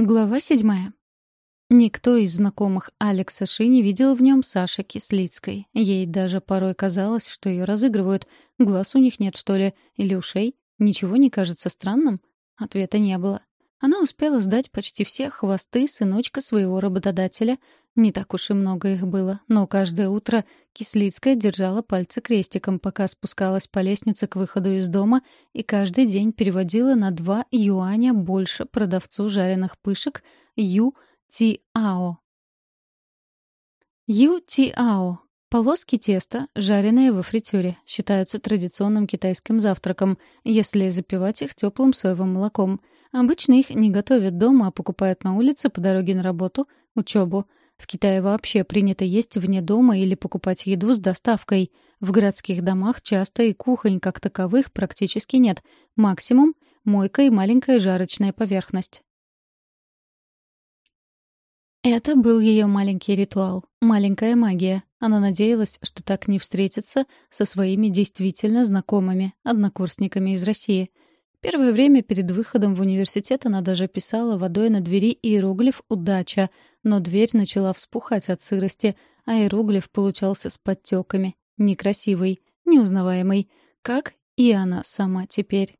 Глава седьмая. Никто из знакомых Алекса Ши не видел в нем Саши Кислицкой. Ей даже порой казалось, что ее разыгрывают. Глаз у них нет, что ли? Или ушей? Ничего не кажется странным? Ответа не было. Она успела сдать почти все хвосты сыночка своего работодателя. Не так уж и много их было, но каждое утро Кислицкая держала пальцы крестиком, пока спускалась по лестнице к выходу из дома, и каждый день переводила на два юаня больше продавцу жареных пышек Ю Тиао. Ю Тиао Полоски теста, жареные во фритюре, считаются традиционным китайским завтраком, если запивать их теплым соевым молоком. Обычно их не готовят дома, а покупают на улице по дороге на работу, учебу. В Китае вообще принято есть вне дома или покупать еду с доставкой. В городских домах часто и кухонь как таковых практически нет. Максимум — мойка и маленькая жарочная поверхность. Это был ее маленький ритуал, маленькая магия. Она надеялась, что так не встретится со своими действительно знакомыми, однокурсниками из России. Первое время перед выходом в университет она даже писала водой на двери иероглиф «Удача», но дверь начала вспухать от сырости, а иероглиф получался с подтеками. Некрасивый, неузнаваемый, как и она сама теперь.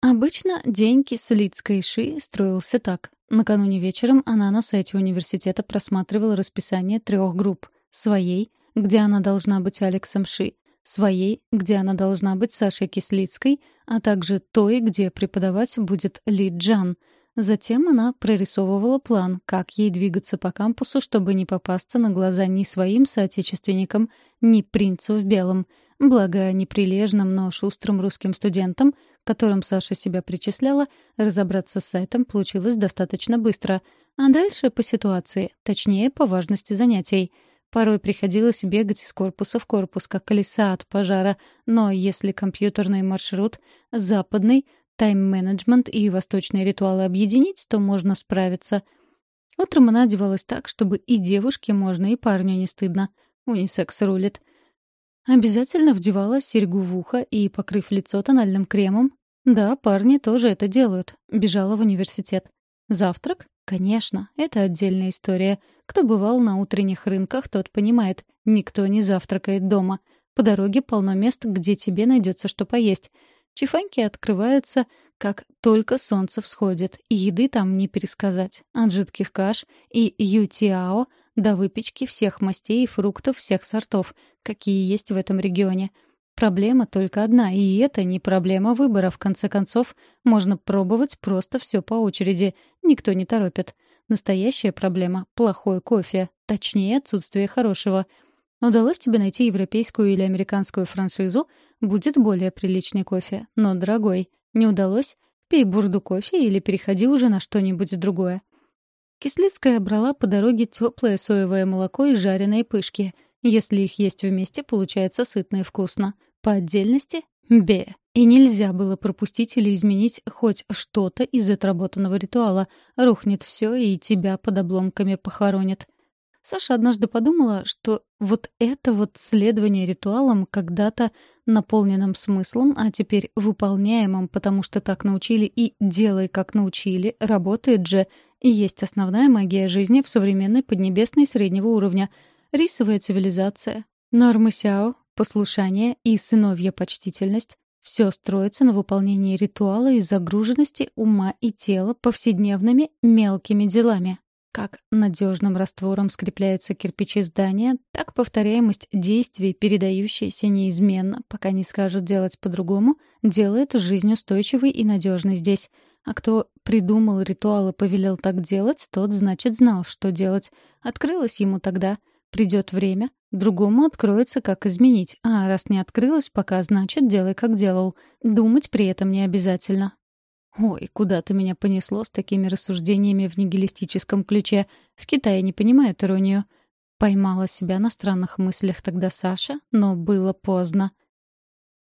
Обычно день кислицкой ши строился так. Накануне вечером она на сайте университета просматривала расписание трех групп. Своей, где она должна быть Алексом Ши, своей, где она должна быть Сашей Кислицкой, а также той, где преподавать будет Ли Джан — Затем она прорисовывала план, как ей двигаться по кампусу, чтобы не попасться на глаза ни своим соотечественникам, ни принцу в белом. Благо, неприлежным, но шустрым русским студентам, которым Саша себя причисляла, разобраться с сайтом получилось достаточно быстро. А дальше по ситуации, точнее, по важности занятий. Порой приходилось бегать из корпуса в корпус, как колеса от пожара, но если компьютерный маршрут западный, тайм-менеджмент и восточные ритуалы объединить, то можно справиться. Утром она одевалась так, чтобы и девушке можно, и парню не стыдно. Унисекс рулит. Обязательно вдевала серьгу в ухо и, покрыв лицо тональным кремом. Да, парни тоже это делают. Бежала в университет. Завтрак? Конечно, это отдельная история. Кто бывал на утренних рынках, тот понимает. Никто не завтракает дома. По дороге полно мест, где тебе найдется что поесть. Чифаньки открываются, как только солнце всходит, и еды там не пересказать. От жидких каш и ютиао до выпечки всех мастей и фруктов всех сортов, какие есть в этом регионе. Проблема только одна, и это не проблема выбора. В конце концов, можно пробовать просто все по очереди. Никто не торопит. Настоящая проблема — плохой кофе, точнее, отсутствие хорошего — Удалось тебе найти европейскую или американскую франшизу, будет более приличный кофе, но дорогой. Не удалось? Пей бурду кофе или переходи уже на что-нибудь другое. Кислицкая брала по дороге теплое соевое молоко и жареные пышки. Если их есть вместе, получается сытно и вкусно. По отдельности — бе. И нельзя было пропустить или изменить хоть что-то из отработанного ритуала. Рухнет все и тебя под обломками похоронит. Саша однажды подумала, что вот это вот следование ритуалам когда-то наполненным смыслом, а теперь выполняемым, потому что так научили и «делай, как научили», работает же, и есть основная магия жизни в современной поднебесной среднего уровня. Рисовая цивилизация, нормы сяо, послушание и сыновья почтительность — все строится на выполнении ритуала и загруженности ума и тела повседневными мелкими делами. Как надежным раствором скрепляются кирпичи здания, так повторяемость действий, передающаяся неизменно, пока не скажут делать по-другому, делает жизнь устойчивой и надежной здесь. А кто придумал ритуал и повелел так делать, тот, значит, знал, что делать. Открылось ему тогда. Придет время, другому откроется, как изменить. А раз не открылось пока, значит, делай, как делал. Думать при этом не обязательно. Ой, куда ты меня понесло с такими рассуждениями в нигилистическом ключе. В Китае не понимают иронию. Поймала себя на странных мыслях тогда Саша, но было поздно.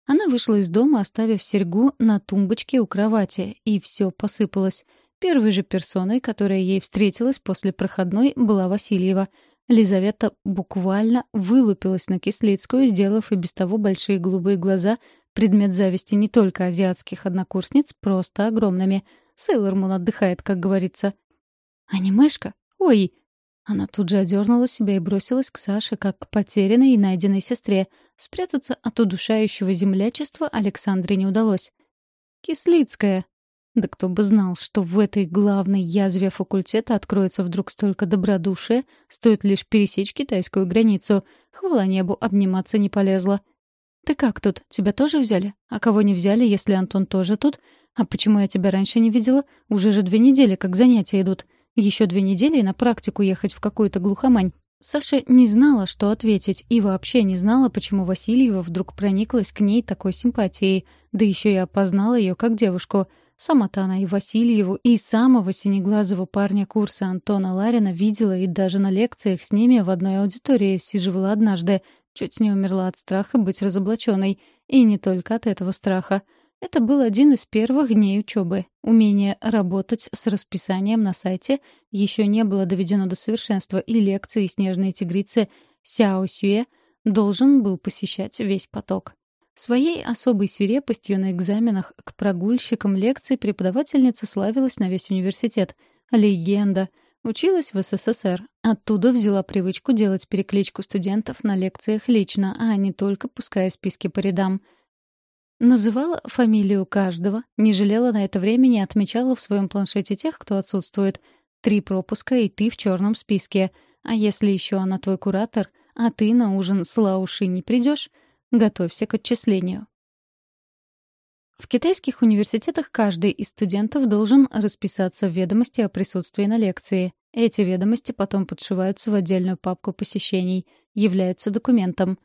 Она вышла из дома, оставив серьгу на тумбочке у кровати, и все посыпалось. Первой же персоной, которая ей встретилась после проходной, была Васильева. Лизавета буквально вылупилась на Кислицкую, сделав и без того большие голубые глаза Предмет зависти не только азиатских однокурсниц, просто огромными. Сейлор Мун отдыхает, как говорится. «Анимешка? Ой!» Она тут же одернула себя и бросилась к Саше, как к потерянной и найденной сестре. Спрятаться от удушающего землячества Александре не удалось. «Кислицкая!» Да кто бы знал, что в этой главной язве факультета откроется вдруг столько добродушия, стоит лишь пересечь китайскую границу. Хвала небу, обниматься не полезла. «Ты как тут? Тебя тоже взяли? А кого не взяли, если Антон тоже тут? А почему я тебя раньше не видела? Уже же две недели, как занятия идут. Еще две недели и на практику ехать в какую-то глухомань». Саша не знала, что ответить, и вообще не знала, почему Васильева вдруг прониклась к ней такой симпатией, да еще и опознала ее как девушку — Сама-то она и Васильеву, и самого синеглазого парня курса Антона Ларина видела и даже на лекциях с ними в одной аудитории сиживала однажды. Чуть не умерла от страха быть разоблаченной. И не только от этого страха. Это был один из первых дней учебы. Умение работать с расписанием на сайте еще не было доведено до совершенства, и лекции «Снежные тигрицы» Сяо Сюэ должен был посещать весь поток. Своей особой свирепостью на экзаменах к прогульщикам лекций преподавательница славилась на весь университет. Легенда. Училась в СССР. Оттуда взяла привычку делать перекличку студентов на лекциях лично, а не только пуская списки по рядам. Называла фамилию каждого, не жалела на это времени и отмечала в своем планшете тех, кто отсутствует. Три пропуска, и ты в черном списке. А если еще она твой куратор, а ты на ужин с Лауши не придешь, Готовься к отчислению. В китайских университетах каждый из студентов должен расписаться в ведомости о присутствии на лекции. Эти ведомости потом подшиваются в отдельную папку посещений, являются документом.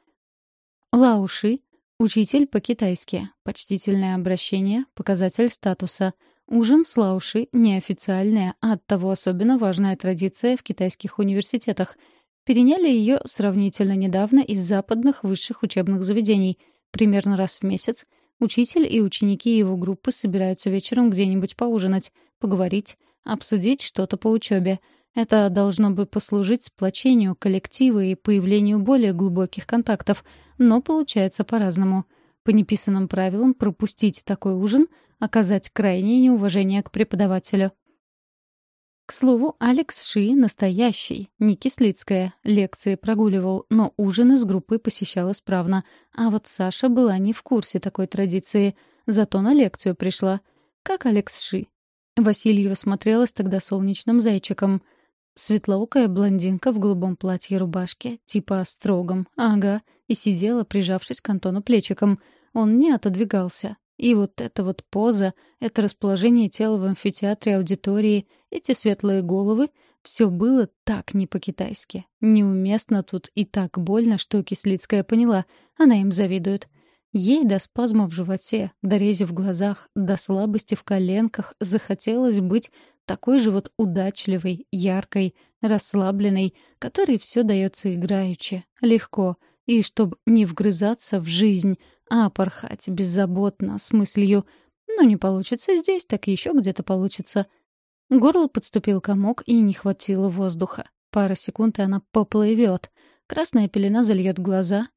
Лауши — учитель по-китайски, почтительное обращение, показатель статуса. Ужин с лауши — неофициальная, а оттого особенно важная традиция в китайских университетах — Переняли ее сравнительно недавно из западных высших учебных заведений. Примерно раз в месяц учитель и ученики его группы собираются вечером где-нибудь поужинать, поговорить, обсудить что-то по учебе. Это должно бы послужить сплочению коллектива и появлению более глубоких контактов, но получается по-разному. По неписанным правилам пропустить такой ужин — оказать крайнее неуважение к преподавателю. К слову, Алекс Ши настоящий, не кислицкая. Лекции прогуливал, но ужины с группой посещал исправно. А вот Саша была не в курсе такой традиции. Зато на лекцию пришла. Как Алекс Ши. Васильева смотрелась тогда солнечным зайчиком. Светлоокая блондинка в голубом платье-рубашке, типа строгом, ага, и сидела, прижавшись к Антону плечиком. Он не отодвигался, и вот эта вот поза, это расположение тела в амфитеатре аудитории, эти светлые головы — все было так не по-китайски. Неуместно тут и так больно, что Кислицкая поняла. Она им завидует. Ей до спазма в животе, до рези в глазах, до слабости в коленках захотелось быть такой же вот удачливой, яркой, расслабленной, которой все дается играючи, легко, и чтобы не вгрызаться в жизнь — а порхать беззаботно, с мыслью «ну не получится здесь, так еще где-то получится». Горло подступил комок и не хватило воздуха. Пара секунд, и она поплывет. Красная пелена зальет глаза,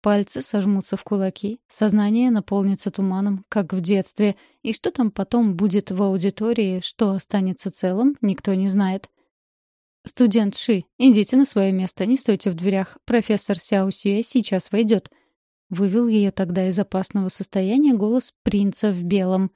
пальцы сожмутся в кулаки, сознание наполнится туманом, как в детстве, и что там потом будет в аудитории, что останется целым, никто не знает. «Студент Ши, идите на свое место, не стойте в дверях. Профессор Сяо Сюэ сейчас войдет», Вывел ее тогда из опасного состояния голос принца в белом.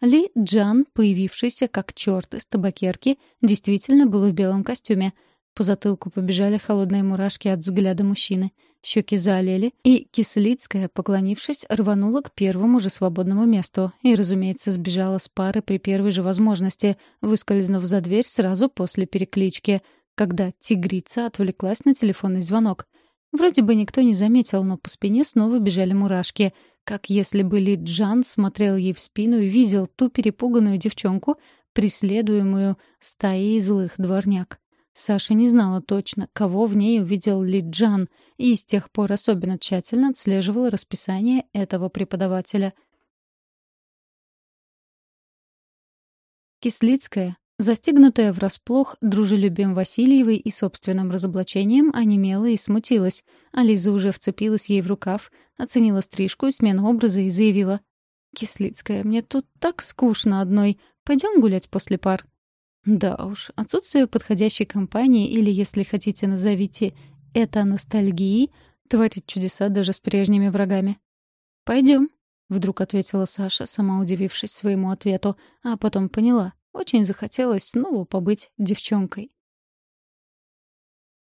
Ли Джан, появившийся как черт из табакерки, действительно был в белом костюме. По затылку побежали холодные мурашки от взгляда мужчины. Щеки залили, и Кислицкая, поклонившись, рванула к первому же свободному месту и, разумеется, сбежала с пары при первой же возможности, выскользнув за дверь сразу после переклички, когда тигрица отвлеклась на телефонный звонок. Вроде бы никто не заметил, но по спине снова бежали мурашки. Как если бы Ли Джан смотрел ей в спину и видел ту перепуганную девчонку, преследуемую стаей злых дворняк. Саша не знала точно, кого в ней увидел Ли Джан, и с тех пор особенно тщательно отслеживала расписание этого преподавателя. Кислицкая, Застигнутая врасплох дружелюбием Васильевой и собственным разоблачением, онемела и смутилась, а Лиза уже вцепилась ей в рукав, оценила стрижку и смену образа и заявила. «Кислицкая, мне тут так скучно одной. Пойдем гулять после пар?» Да уж, отсутствие подходящей компании или, если хотите, назовите это ностальгией, творит чудеса даже с прежними врагами. Пойдем, вдруг ответила Саша, сама удивившись своему ответу, а потом поняла. Очень захотелось снова побыть девчонкой.